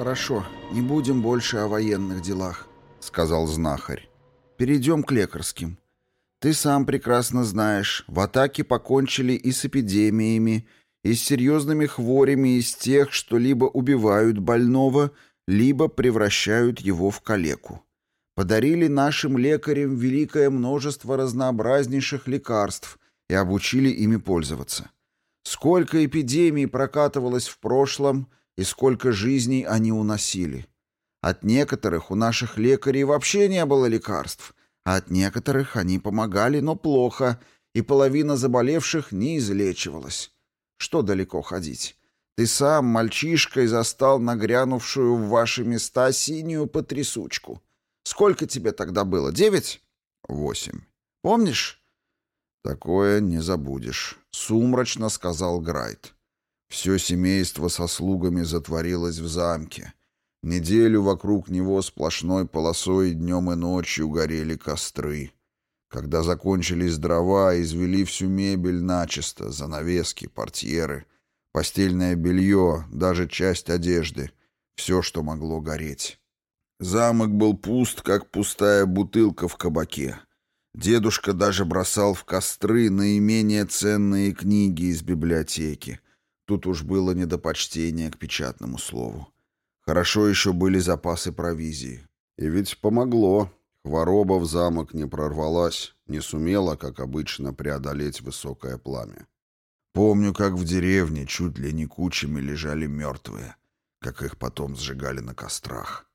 «Хорошо, не будем больше о военных делах», — сказал знахарь. «Перейдем к лекарским. Ты сам прекрасно знаешь, в атаке покончили и с эпидемиями, и с серьезными хворями из тех, что либо убивают больного, либо превращают его в калеку. Подарили нашим лекарям великое множество разнообразнейших лекарств и обучили ими пользоваться. Сколько эпидемий прокатывалось в прошлом и сколько жизней они уносили. От некоторых у наших лекарей вообще не было лекарств, а от некоторых они помогали, но плохо, и половина заболевших не излечивалась. Что далеко ходить? Ты сам, мальчишкой, застал нагрянувшую в ваши места синюю потрясучку. Сколько тебе тогда было? Девять? Восемь. Помнишь? Такое не забудешь, — сумрачно сказал Грайт. Все семейство со слугами затворилось в замке. Неделю вокруг него сплошной полосой днем и ночью горели костры. Когда закончились дрова, извели всю мебель начисто, занавески, портьеры, постельное белье, даже часть одежды, все, что могло гореть. Замок был пуст, как пустая бутылка в кабаке. Дедушка даже бросал в костры наименее ценные книги из библиотеки. Тут уж было недопочтение к печатному слову. Хорошо еще были запасы провизии. И ведь помогло. Хвороба в замок не прорвалась, не сумела, как обычно, преодолеть высокое пламя. Помню, как в деревне чуть ли не кучами лежали мертвые, как их потом сжигали на кострах.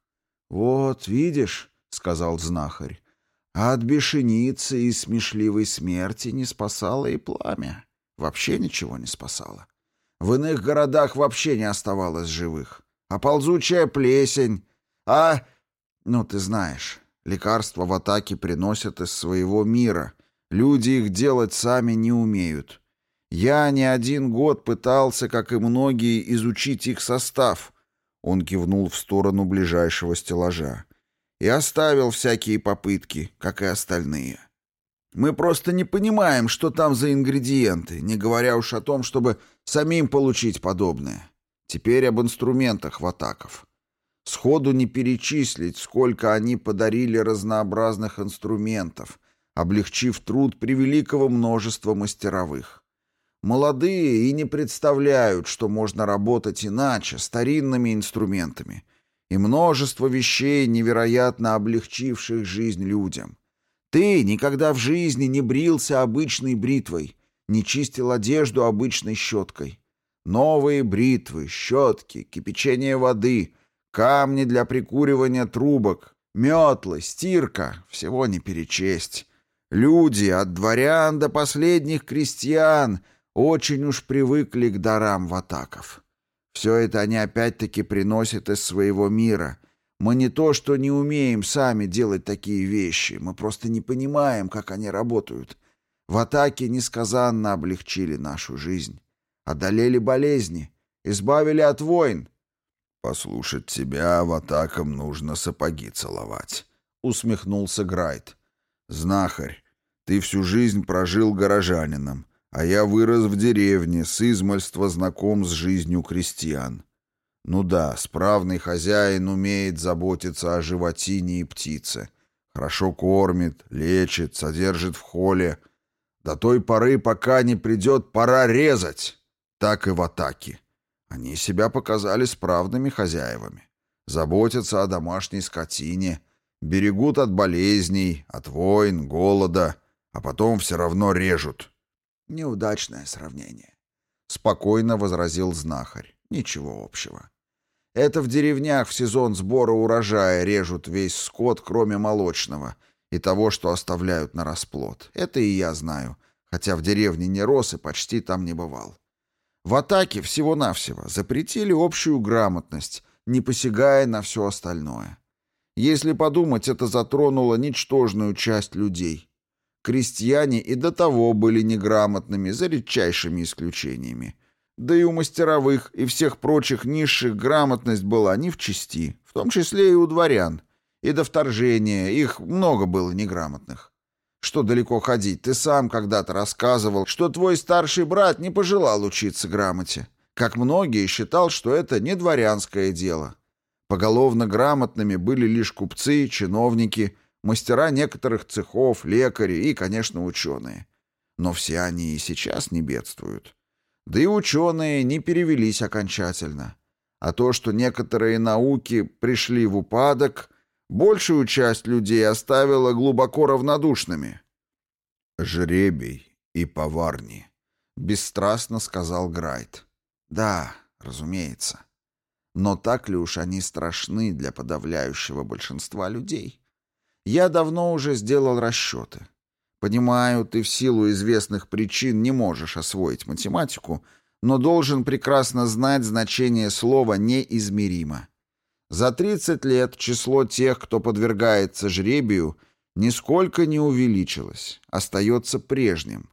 «Вот, видишь», — сказал знахарь, — «а от бешеницы и смешливой смерти не спасало и пламя. Вообще ничего не спасало. В иных городах вообще не оставалось живых а ползучая плесень, а... Ну, ты знаешь, лекарства в атаке приносят из своего мира. Люди их делать сами не умеют. Я не один год пытался, как и многие, изучить их состав. Он кивнул в сторону ближайшего стеллажа. И оставил всякие попытки, как и остальные. Мы просто не понимаем, что там за ингредиенты, не говоря уж о том, чтобы самим получить подобное. Теперь об инструментах ватаков. Сходу не перечислить, сколько они подарили разнообразных инструментов, облегчив труд превеликого множества мастеровых. Молодые и не представляют, что можно работать иначе, старинными инструментами, и множество вещей, невероятно облегчивших жизнь людям. Ты никогда в жизни не брился обычной бритвой, не чистил одежду обычной щеткой. Новые бритвы, щетки, кипячение воды, камни для прикуривания трубок, метлы, стирка — всего не перечесть. Люди, от дворян до последних крестьян, очень уж привыкли к дарам ватаков. Все это они опять-таки приносят из своего мира. Мы не то, что не умеем сами делать такие вещи, мы просто не понимаем, как они работают. В атаке несказанно облегчили нашу жизнь одолели болезни, избавили от войн. «Послушать тебя в атакам нужно сапоги целовать», — усмехнулся Грайт. «Знахарь, ты всю жизнь прожил горожанином, а я вырос в деревне, с измальства знаком с жизнью крестьян. Ну да, справный хозяин умеет заботиться о животине и птице, хорошо кормит, лечит, содержит в холе. До той поры, пока не придет пора резать» так и в атаке. Они себя показали справными хозяевами. Заботятся о домашней скотине, берегут от болезней, от войн, голода, а потом все равно режут. Неудачное сравнение. Спокойно возразил знахарь. Ничего общего. Это в деревнях в сезон сбора урожая режут весь скот, кроме молочного, и того, что оставляют на расплод. Это и я знаю, хотя в деревне не рос и почти там не бывал. В атаке всего-навсего запретили общую грамотность, не посягая на все остальное. Если подумать, это затронуло ничтожную часть людей. Крестьяне и до того были неграмотными, за редчайшими исключениями. Да и у мастеровых и всех прочих низших грамотность была не в чести, в том числе и у дворян. И до вторжения их много было неграмотных. Что далеко ходить, ты сам когда-то рассказывал, что твой старший брат не пожелал учиться грамоте. Как многие, считал, что это не дворянское дело. Поголовно грамотными были лишь купцы, чиновники, мастера некоторых цехов, лекари и, конечно, ученые. Но все они и сейчас не бедствуют. Да и ученые не перевелись окончательно. А то, что некоторые науки пришли в упадок, большую часть людей оставило глубоко равнодушными. «Жребий и поварни», — бесстрастно сказал Грайт. «Да, разумеется. Но так ли уж они страшны для подавляющего большинства людей? Я давно уже сделал расчеты. Понимаю, ты в силу известных причин не можешь освоить математику, но должен прекрасно знать значение слова «неизмеримо». За 30 лет число тех, кто подвергается жребию, нисколько не увеличилось, остается прежним.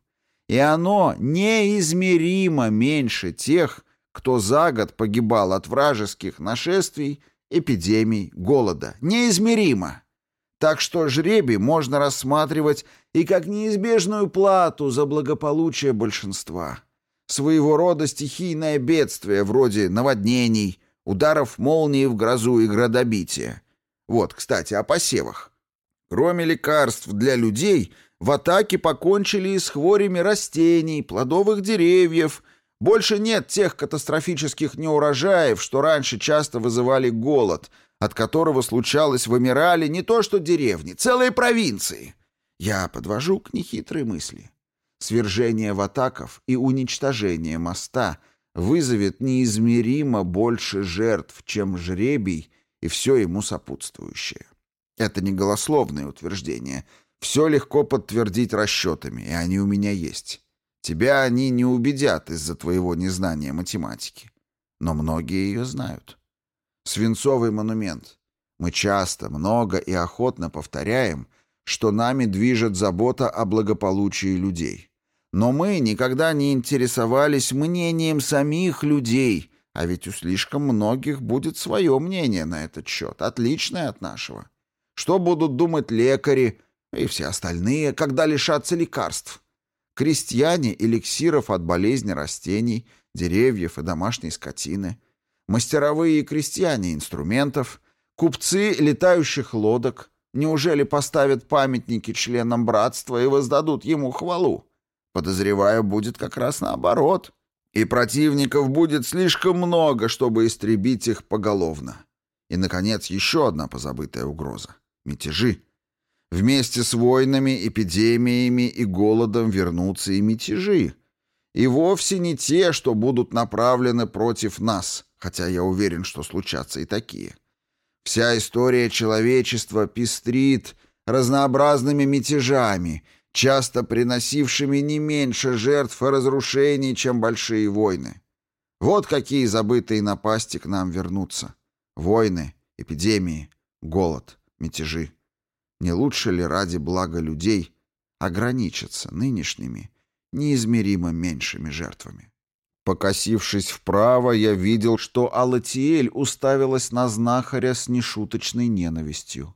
И оно неизмеримо меньше тех, кто за год погибал от вражеских нашествий, эпидемий, голода. Неизмеримо. Так что жребий можно рассматривать и как неизбежную плату за благополучие большинства. Своего рода стихийное бедствие вроде наводнений, ударов молнии в грозу и градобития. Вот, кстати, о посевах. Кроме лекарств для людей, в атаке покончили и с хворями растений, плодовых деревьев, больше нет тех катастрофических неурожаев, что раньше часто вызывали голод, от которого случалось вымирали не то что деревни, целые провинции. Я подвожу к нехитрой мысли. Свержение ватаков и уничтожение моста вызовет неизмеримо больше жертв, чем жребий и все ему сопутствующее. Это не голословное утверждение. Все легко подтвердить расчетами, и они у меня есть. Тебя они не убедят из-за твоего незнания математики. Но многие ее знают. Свинцовый монумент. Мы часто, много и охотно повторяем, что нами движет забота о благополучии людей. Но мы никогда не интересовались мнением самих людей, а ведь у слишком многих будет свое мнение на этот счет, отличное от нашего. Что будут думать лекари и все остальные, когда лишатся лекарств? крестьяне эликсиров от болезни растений, деревьев и домашней скотины, мастеровые и крестьяне инструментов, купцы летающих лодок, неужели поставят памятники членам братства и воздадут ему хвалу? Подозреваю, будет как раз наоборот. И противников будет слишком много, чтобы истребить их поголовно. И, наконец, еще одна позабытая угроза — мятежи. Вместе с войнами, эпидемиями и голодом вернутся и мятежи. И вовсе не те, что будут направлены против нас, хотя я уверен, что случатся и такие. Вся история человечества пестрит разнообразными мятежами, часто приносившими не меньше жертв и разрушений, чем большие войны. Вот какие забытые напасти к нам вернутся. Войны, эпидемии, голод, мятежи. Не лучше ли ради блага людей ограничиться нынешними, неизмеримо меньшими жертвами? Покосившись вправо, я видел, что Алатиэль уставилась на знахаря с нешуточной ненавистью.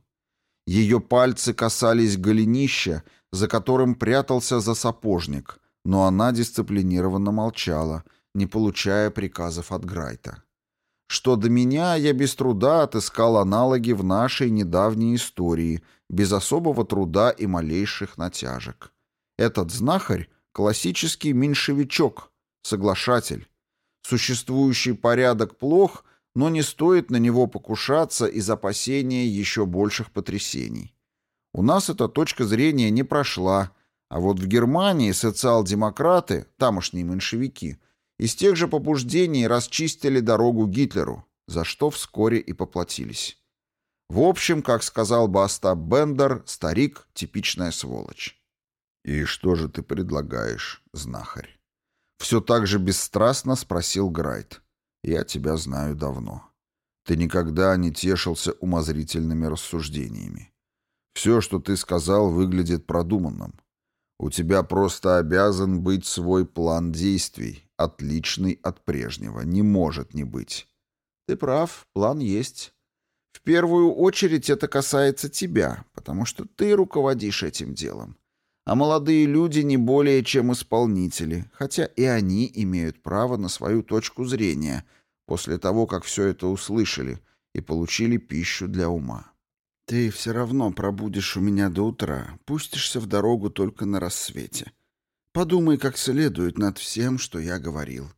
Ее пальцы касались голенища, за которым прятался за сапожник, но она дисциплинированно молчала, не получая приказов от Грайта. Что до меня, я без труда отыскал аналоги в нашей недавней истории, без особого труда и малейших натяжек. Этот знахарь — классический меньшевичок, соглашатель. Существующий порядок плох, но не стоит на него покушаться из опасения еще больших потрясений. У нас эта точка зрения не прошла, а вот в Германии социал-демократы, тамошние меньшевики, из тех же побуждений расчистили дорогу Гитлеру, за что вскоре и поплатились. В общем, как сказал бы Остап Бендер, старик — типичная сволочь. «И что же ты предлагаешь, знахарь?» Все так же бесстрастно спросил Грайт. «Я тебя знаю давно. Ты никогда не тешился умозрительными рассуждениями. Все, что ты сказал, выглядит продуманным. У тебя просто обязан быть свой план действий, отличный от прежнего. Не может не быть. Ты прав, план есть. В первую очередь это касается тебя, потому что ты руководишь этим делом. А молодые люди не более чем исполнители, хотя и они имеют право на свою точку зрения после того, как все это услышали, и получили пищу для ума. Ты все равно пробудешь у меня до утра, пустишься в дорогу только на рассвете. Подумай как следует над всем, что я говорил.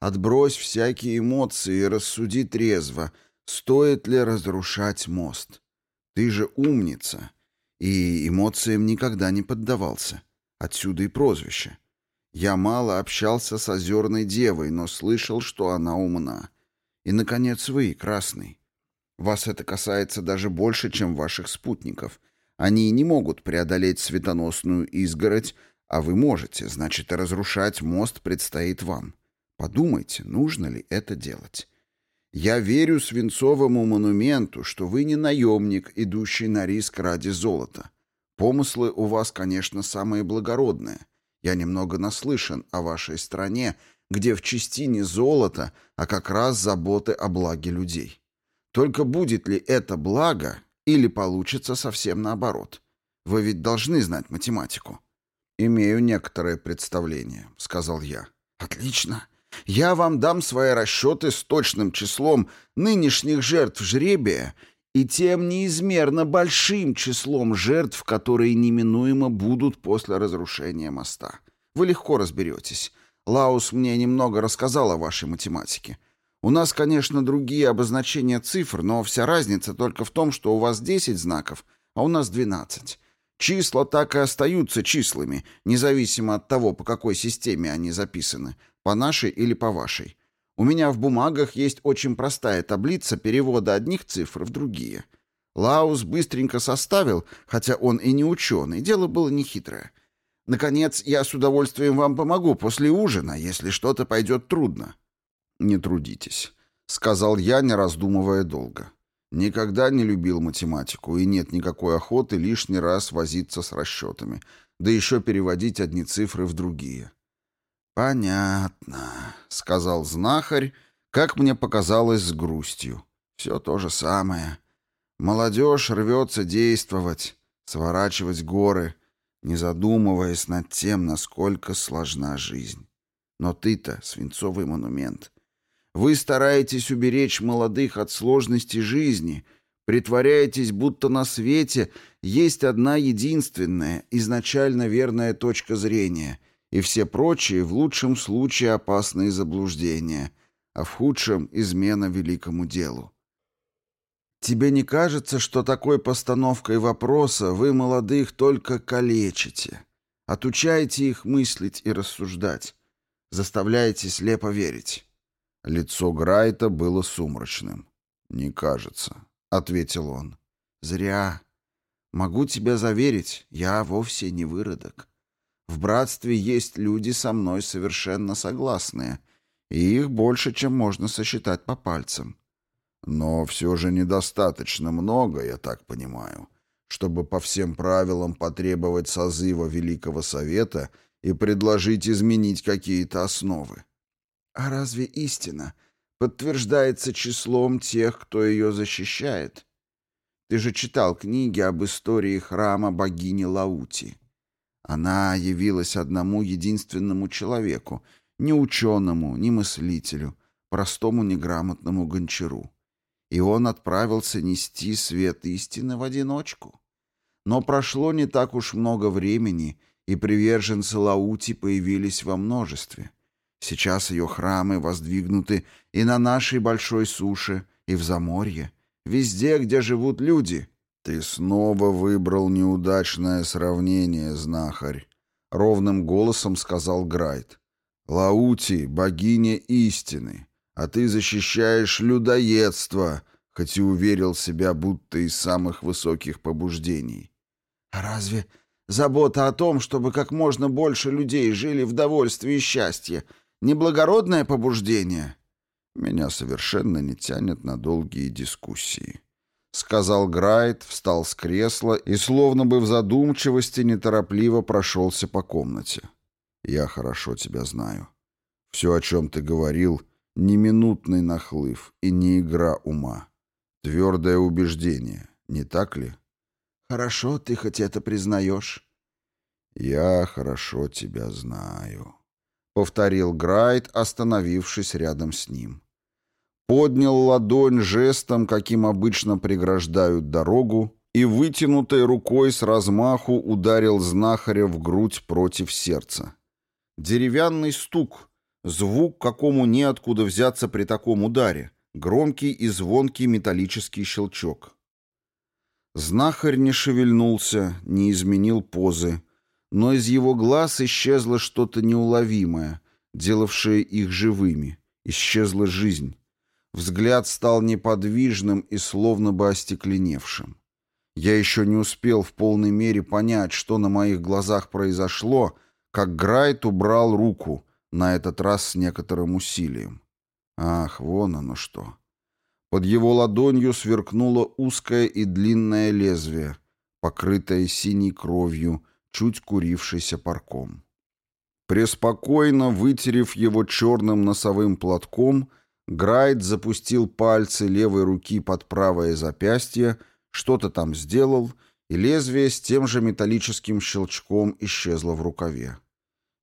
Отбрось всякие эмоции и рассуди трезво, стоит ли разрушать мост. Ты же умница, и эмоциям никогда не поддавался. Отсюда и прозвище. Я мало общался с озерной девой, но слышал, что она умна. И, наконец, вы, Красный. Вас это касается даже больше, чем ваших спутников. Они не могут преодолеть светоносную изгородь, а вы можете, значит, разрушать мост предстоит вам. Подумайте, нужно ли это делать. Я верю свинцовому монументу, что вы не наемник, идущий на риск ради золота. Помыслы у вас, конечно, самые благородные. Я немного наслышан о вашей стране, где в частине золото, а как раз заботы о благе людей. Только будет ли это благо или получится совсем наоборот? Вы ведь должны знать математику. «Имею некоторое представление», — сказал я. «Отлично. Я вам дам свои расчеты с точным числом нынешних жертв жребия и тем неизмерно большим числом жертв, которые неминуемо будут после разрушения моста. Вы легко разберетесь. Лаус мне немного рассказал о вашей математике. У нас, конечно, другие обозначения цифр, но вся разница только в том, что у вас 10 знаков, а у нас 12. Числа так и остаются числами, независимо от того, по какой системе они записаны, по нашей или по вашей. У меня в бумагах есть очень простая таблица перевода одних цифр в другие. Лаус быстренько составил, хотя он и не ученый, дело было нехитрое. Наконец, я с удовольствием вам помогу после ужина, если что-то пойдет трудно. «Не трудитесь», — сказал я, не раздумывая долго. Никогда не любил математику, и нет никакой охоты лишний раз возиться с расчетами, да еще переводить одни цифры в другие. «Понятно», — сказал знахарь, как мне показалось с грустью. «Все то же самое. Молодежь рвется действовать, сворачивать горы, не задумываясь над тем, насколько сложна жизнь. Но ты-то свинцовый монумент. Вы стараетесь уберечь молодых от сложности жизни, притворяетесь, будто на свете есть одна единственная, изначально верная точка зрения, и все прочие в лучшем случае опасные заблуждения, а в худшем — измена великому делу. Тебе не кажется, что такой постановкой вопроса вы молодых только калечите, отучаете их мыслить и рассуждать, заставляете слепо верить? Лицо Грайта было сумрачным. «Не кажется», — ответил он. «Зря. Могу тебя заверить, я вовсе не выродок. В братстве есть люди со мной совершенно согласные, и их больше, чем можно сосчитать по пальцам. Но все же недостаточно много, я так понимаю, чтобы по всем правилам потребовать созыва Великого Совета и предложить изменить какие-то основы. А разве истина подтверждается числом тех, кто ее защищает? Ты же читал книги об истории храма богини Лаути. Она явилась одному единственному человеку, ни ученому, ни мыслителю, простому неграмотному гончару. И он отправился нести свет истины в одиночку. Но прошло не так уж много времени, и приверженцы Лаути появились во множестве — Сейчас ее храмы воздвигнуты и на нашей большой суше, и в Заморье, везде, где живут люди. Ты снова выбрал неудачное сравнение, знахарь, ровным голосом сказал Грайт. Лаути — богиня истины, а ты защищаешь людоедство, хоть и уверил себя, будто из самых высоких побуждений. А разве забота о том, чтобы как можно больше людей жили в довольстве и счастье, Неблагородное побуждение. Меня совершенно не тянет на долгие дискуссии. Сказал Грайт, встал с кресла и, словно бы в задумчивости, неторопливо прошелся по комнате. Я хорошо тебя знаю. Все, о чем ты говорил, не минутный нахлыв и не игра ума. Твердое убеждение, не так ли? Хорошо, ты хоть это признаешь. Я хорошо тебя знаю. — повторил Грайт, остановившись рядом с ним. Поднял ладонь жестом, каким обычно преграждают дорогу, и вытянутой рукой с размаху ударил знахаря в грудь против сердца. Деревянный стук, звук, какому неоткуда взяться при таком ударе, громкий и звонкий металлический щелчок. Знахарь не шевельнулся, не изменил позы, но из его глаз исчезло что-то неуловимое, делавшее их живыми. Исчезла жизнь. Взгляд стал неподвижным и словно бы остекленевшим. Я еще не успел в полной мере понять, что на моих глазах произошло, как Грайт убрал руку, на этот раз с некоторым усилием. Ах, вон оно что. Под его ладонью сверкнуло узкое и длинное лезвие, покрытое синей кровью, чуть курившейся парком. Преспокойно вытерев его черным носовым платком, Грайт запустил пальцы левой руки под правое запястье, что-то там сделал, и лезвие с тем же металлическим щелчком исчезло в рукаве.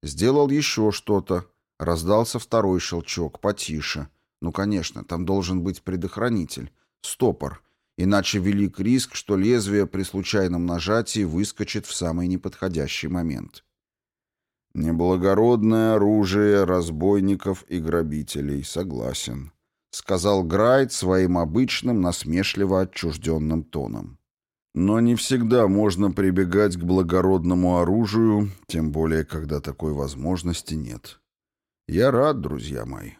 Сделал еще что-то, раздался второй щелчок, потише — ну, конечно, там должен быть предохранитель, стопор, иначе велик риск, что лезвие при случайном нажатии выскочит в самый неподходящий момент. «Неблагородное оружие разбойников и грабителей, согласен», — сказал Грайт своим обычным насмешливо отчужденным тоном. «Но не всегда можно прибегать к благородному оружию, тем более, когда такой возможности нет. Я рад, друзья мои.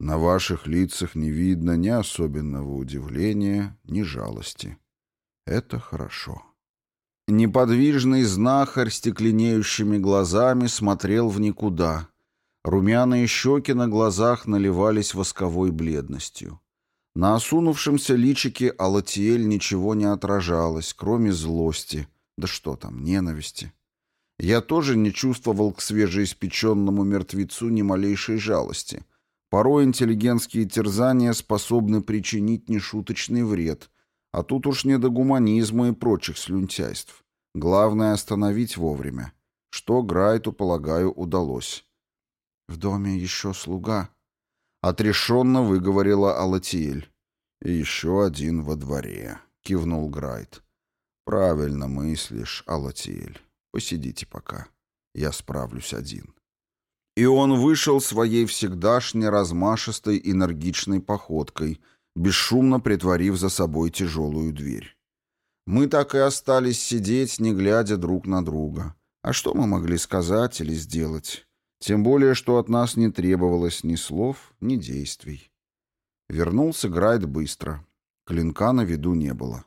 На ваших лицах не видно ни особенного удивления, ни жалости. Это хорошо. Неподвижный знахарь стекленеющими глазами смотрел в никуда. Румяные щеки на глазах наливались восковой бледностью. На осунувшемся личике Алатиэль ничего не отражалось, кроме злости. Да что там, ненависти. Я тоже не чувствовал к свежеиспеченному мертвецу ни малейшей жалости — Порой интеллигентские терзания способны причинить нешуточный вред, а тут уж не до гуманизма и прочих слюнтяйств. Главное — остановить вовремя. Что Грайту, полагаю, удалось. «В доме еще слуга», — отрешенно выговорила Алатиэль. «И еще один во дворе», — кивнул Грайт. «Правильно мыслишь, Алатиэль. Посидите пока. Я справлюсь один». И он вышел своей всегдашней размашистой энергичной походкой, бесшумно притворив за собой тяжелую дверь. Мы так и остались сидеть, не глядя друг на друга. А что мы могли сказать или сделать? Тем более, что от нас не требовалось ни слов, ни действий. Вернулся Грайт быстро. Клинка на виду не было.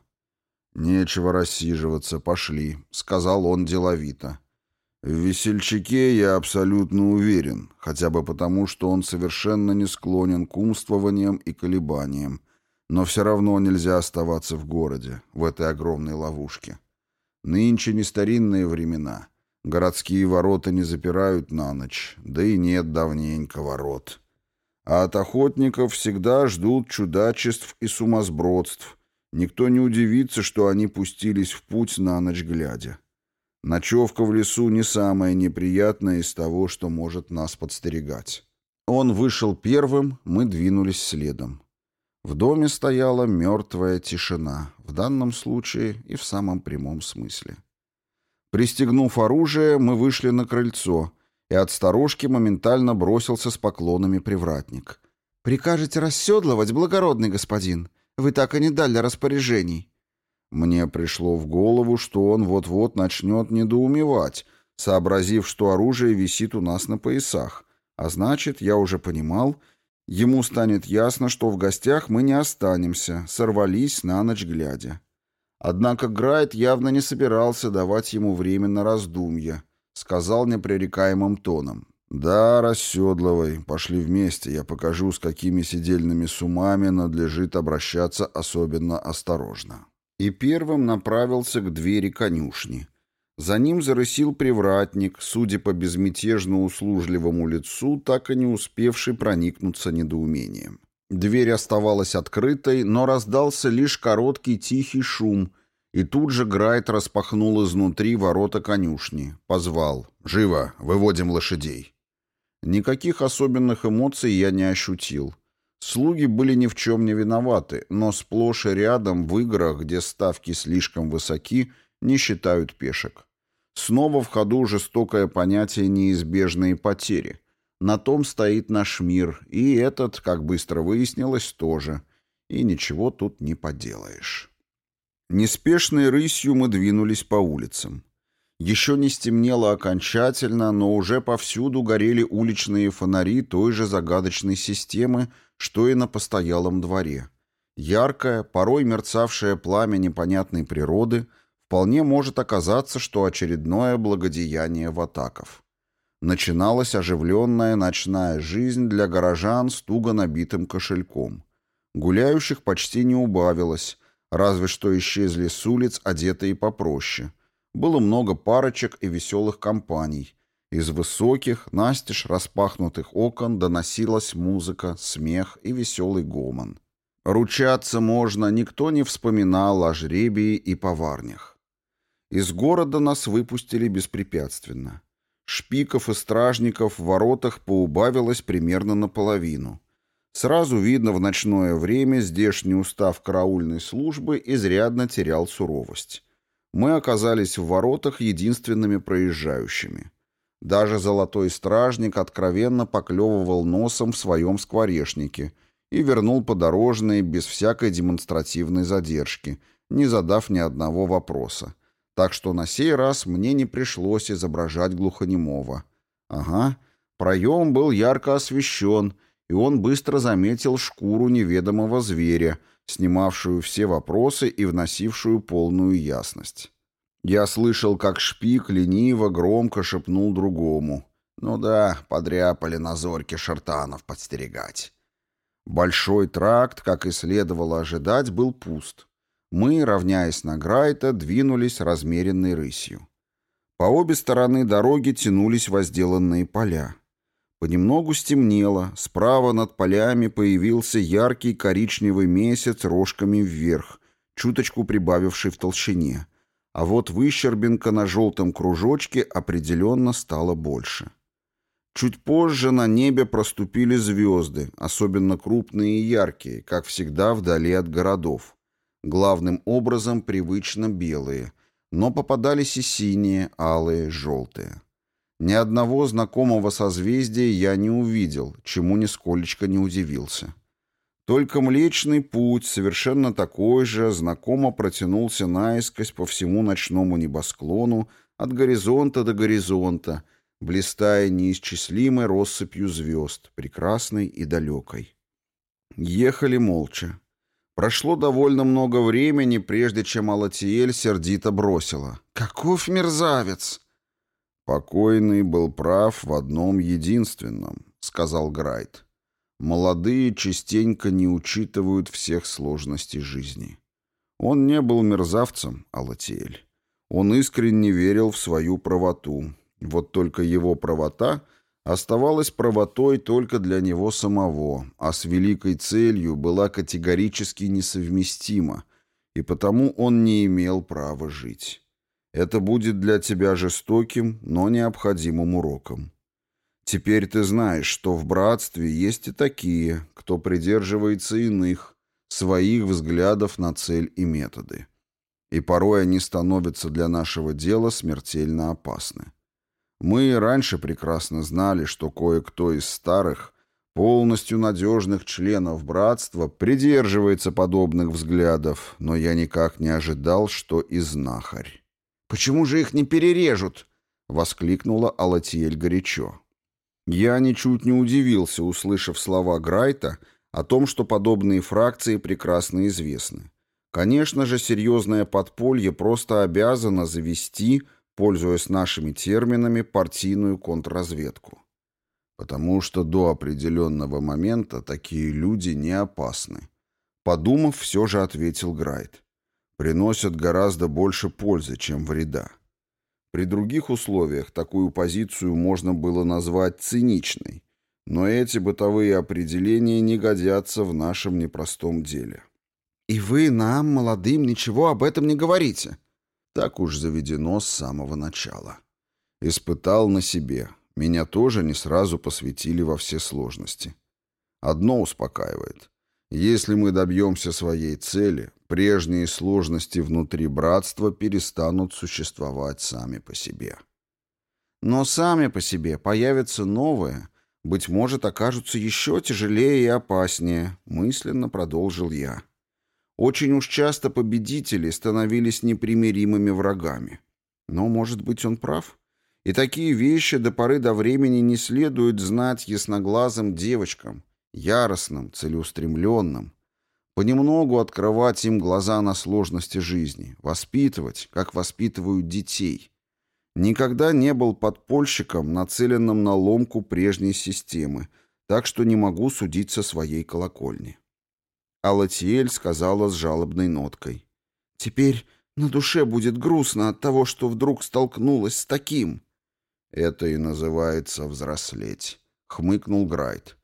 «Нечего рассиживаться, пошли», — сказал он деловито. В весельчаке я абсолютно уверен, хотя бы потому, что он совершенно не склонен к умствованиям и колебаниям, но все равно нельзя оставаться в городе, в этой огромной ловушке. Нынче не старинные времена. Городские ворота не запирают на ночь, да и нет давненько ворот. А от охотников всегда ждут чудачеств и сумасбродств. Никто не удивится, что они пустились в путь на ночь глядя. Ночевка в лесу не самое неприятное из того, что может нас подстерегать. Он вышел первым, мы двинулись следом. В доме стояла мертвая тишина, в данном случае и в самом прямом смысле. Пристегнув оружие, мы вышли на крыльцо, и от сторожки моментально бросился с поклонами привратник. «Прикажете расседлывать, благородный господин? Вы так и не дали распоряжений». Мне пришло в голову, что он вот-вот начнет недоумевать, сообразив, что оружие висит у нас на поясах. А значит, я уже понимал, ему станет ясно, что в гостях мы не останемся, сорвались на ночь глядя. Однако Грайт явно не собирался давать ему время на раздумья, сказал непререкаемым тоном. «Да, расседлывай, пошли вместе, я покажу, с какими сидельными сумами надлежит обращаться особенно осторожно» и первым направился к двери конюшни. За ним зарысил привратник, судя по безмятежно услужливому лицу, так и не успевший проникнуться недоумением. Дверь оставалась открытой, но раздался лишь короткий тихий шум, и тут же Грайт распахнул изнутри ворота конюшни, позвал «Живо, выводим лошадей». Никаких особенных эмоций я не ощутил. Слуги были ни в чем не виноваты, но сплошь и рядом в играх, где ставки слишком высоки, не считают пешек. Снова в ходу жестокое понятие неизбежные потери. На том стоит наш мир, и этот, как быстро выяснилось, тоже. И ничего тут не поделаешь. Неспешной рысью мы двинулись по улицам. Еще не стемнело окончательно, но уже повсюду горели уличные фонари той же загадочной системы, что и на постоялом дворе. Яркое, порой мерцавшее пламя непонятной природы вполне может оказаться, что очередное благодеяние ватаков. Начиналась оживленная ночная жизнь для горожан с туго набитым кошельком. Гуляющих почти не убавилось, разве что исчезли с улиц, одетые попроще. Было много парочек и веселых компаний. Из высоких, настежь распахнутых окон доносилась музыка, смех и веселый гомон. Ручаться можно, никто не вспоминал о жребии и поварнях. Из города нас выпустили беспрепятственно. Шпиков и стражников в воротах поубавилось примерно наполовину. Сразу видно, в ночное время здешний устав караульной службы изрядно терял суровость. Мы оказались в воротах единственными проезжающими. Даже золотой стражник откровенно поклевывал носом в своем скворечнике и вернул подорожные без всякой демонстративной задержки, не задав ни одного вопроса. Так что на сей раз мне не пришлось изображать глухонемого. Ага, проем был ярко освещен — и он быстро заметил шкуру неведомого зверя, снимавшую все вопросы и вносившую полную ясность. Я слышал, как шпик лениво громко шепнул другому. «Ну да, подряпали на зорьке шартанов подстерегать». Большой тракт, как и следовало ожидать, был пуст. Мы, равняясь на Грайта, двинулись размеренной рысью. По обе стороны дороги тянулись возделанные поля. Понемногу стемнело, справа над полями появился яркий коричневый месяц рожками вверх, чуточку прибавивший в толщине. А вот выщербинка на желтом кружочке определенно стало больше. Чуть позже на небе проступили звезды, особенно крупные и яркие, как всегда вдали от городов. Главным образом привычно белые, но попадались и синие, алые, желтые. Ни одного знакомого созвездия я не увидел, чему нисколечко не удивился. Только Млечный Путь, совершенно такой же, знакомо протянулся наискось по всему ночному небосклону от горизонта до горизонта, блистая неисчислимой россыпью звезд, прекрасной и далекой. Ехали молча. Прошло довольно много времени, прежде чем Алатиэль сердито бросила. «Каков мерзавец!» «Покойный был прав в одном единственном», — сказал Грайт. «Молодые частенько не учитывают всех сложностей жизни. Он не был мерзавцем, Алатиэль. Он искренне верил в свою правоту. Вот только его правота оставалась правотой только для него самого, а с великой целью была категорически несовместима, и потому он не имел права жить». Это будет для тебя жестоким, но необходимым уроком. Теперь ты знаешь, что в братстве есть и такие, кто придерживается иных, своих взглядов на цель и методы. И порой они становятся для нашего дела смертельно опасны. Мы раньше прекрасно знали, что кое-кто из старых, полностью надежных членов братства придерживается подобных взглядов, но я никак не ожидал, что и знахарь. «Почему же их не перережут?» — воскликнула Алатиэль горячо. Я ничуть не удивился, услышав слова Грайта о том, что подобные фракции прекрасно известны. Конечно же, серьезное подполье просто обязано завести, пользуясь нашими терминами, партийную контрразведку. Потому что до определенного момента такие люди не опасны. Подумав, все же ответил Грайт приносят гораздо больше пользы, чем вреда. При других условиях такую позицию можно было назвать циничной, но эти бытовые определения не годятся в нашем непростом деле. «И вы нам, молодым, ничего об этом не говорите?» Так уж заведено с самого начала. Испытал на себе. Меня тоже не сразу посвятили во все сложности. Одно успокаивает. Если мы добьемся своей цели, прежние сложности внутри братства перестанут существовать сами по себе. Но сами по себе появятся новые, быть может, окажутся еще тяжелее и опаснее, мысленно продолжил я. Очень уж часто победители становились непримиримыми врагами. Но, может быть, он прав? И такие вещи до поры до времени не следует знать ясноглазым девочкам, яростным, целеустремленным, понемногу открывать им глаза на сложности жизни, воспитывать, как воспитывают детей. Никогда не был подпольщиком, нацеленным на ломку прежней системы, так что не могу судить со своей колокольни. Алатиэль сказала с жалобной ноткой. «Теперь на душе будет грустно от того, что вдруг столкнулась с таким». «Это и называется взрослеть», — хмыкнул Грайт.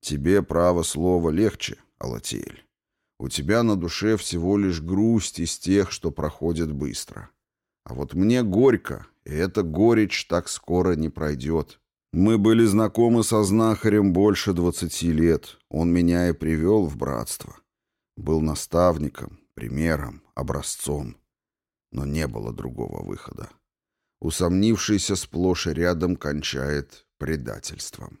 Тебе, право слова, легче, Алатиэль. У тебя на душе всего лишь грусть из тех, что проходят быстро. А вот мне горько, и эта горечь так скоро не пройдет. Мы были знакомы со знахарем больше двадцати лет. Он меня и привел в братство. Был наставником, примером, образцом. Но не было другого выхода. Усомнившийся сплошь и рядом кончает предательством.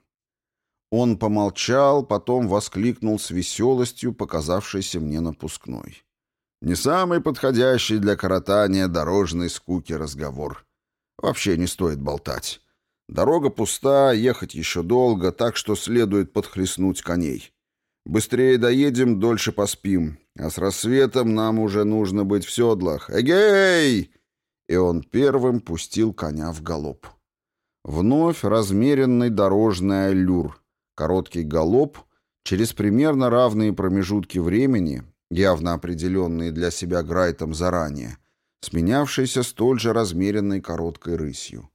Он помолчал, потом воскликнул с веселостью, показавшейся мне напускной. «Не самый подходящий для коротания дорожной скуки разговор. Вообще не стоит болтать. Дорога пуста, ехать еще долго, так что следует подхлестнуть коней. Быстрее доедем, дольше поспим, а с рассветом нам уже нужно быть в седлах. Эгей!» И он первым пустил коня в галоп. Вновь размеренный дорожный аллюр — Короткий галоп через примерно равные промежутки времени, явно определенные для себя Грайтом заранее, сменявшийся столь же размеренной короткой рысью.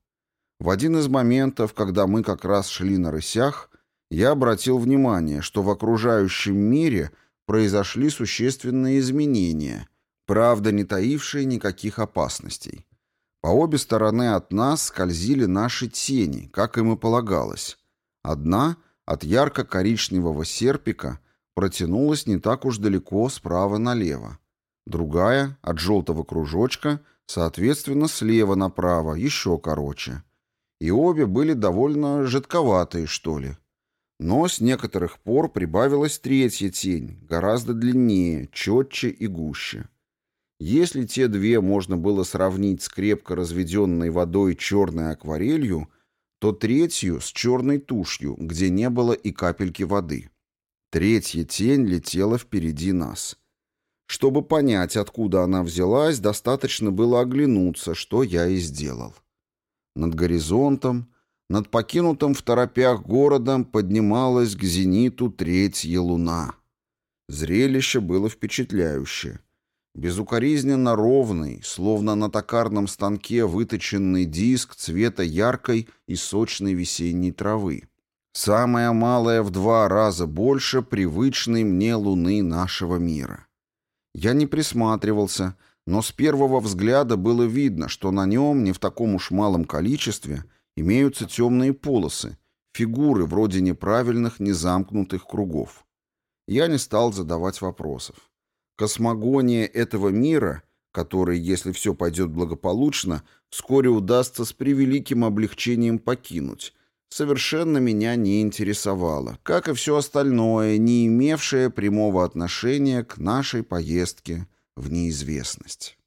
В один из моментов, когда мы как раз шли на рысях, я обратил внимание, что в окружающем мире произошли существенные изменения, правда не таившие никаких опасностей. По обе стороны от нас скользили наши тени, как им и полагалось. Одна — от ярко-коричневого серпика протянулась не так уж далеко справа налево. Другая, от желтого кружочка, соответственно, слева направо, еще короче. И обе были довольно жидковатые, что ли. Но с некоторых пор прибавилась третья тень, гораздо длиннее, четче и гуще. Если те две можно было сравнить с крепко разведенной водой черной акварелью – то третью с черной тушью, где не было и капельки воды. Третья тень летела впереди нас. Чтобы понять, откуда она взялась, достаточно было оглянуться, что я и сделал. Над горизонтом, над покинутым в торопях городом поднималась к зениту третья луна. Зрелище было впечатляющее. Безукоризненно ровный, словно на токарном станке выточенный диск цвета яркой и сочной весенней травы. Самое малое в два раза больше привычной мне луны нашего мира. Я не присматривался, но с первого взгляда было видно, что на нем не в таком уж малом количестве имеются темные полосы, фигуры вроде неправильных незамкнутых кругов. Я не стал задавать вопросов. Космогония этого мира, который, если все пойдет благополучно, вскоре удастся с превеликим облегчением покинуть, совершенно меня не интересовало, как и все остальное, не имевшее прямого отношения к нашей поездке в неизвестность.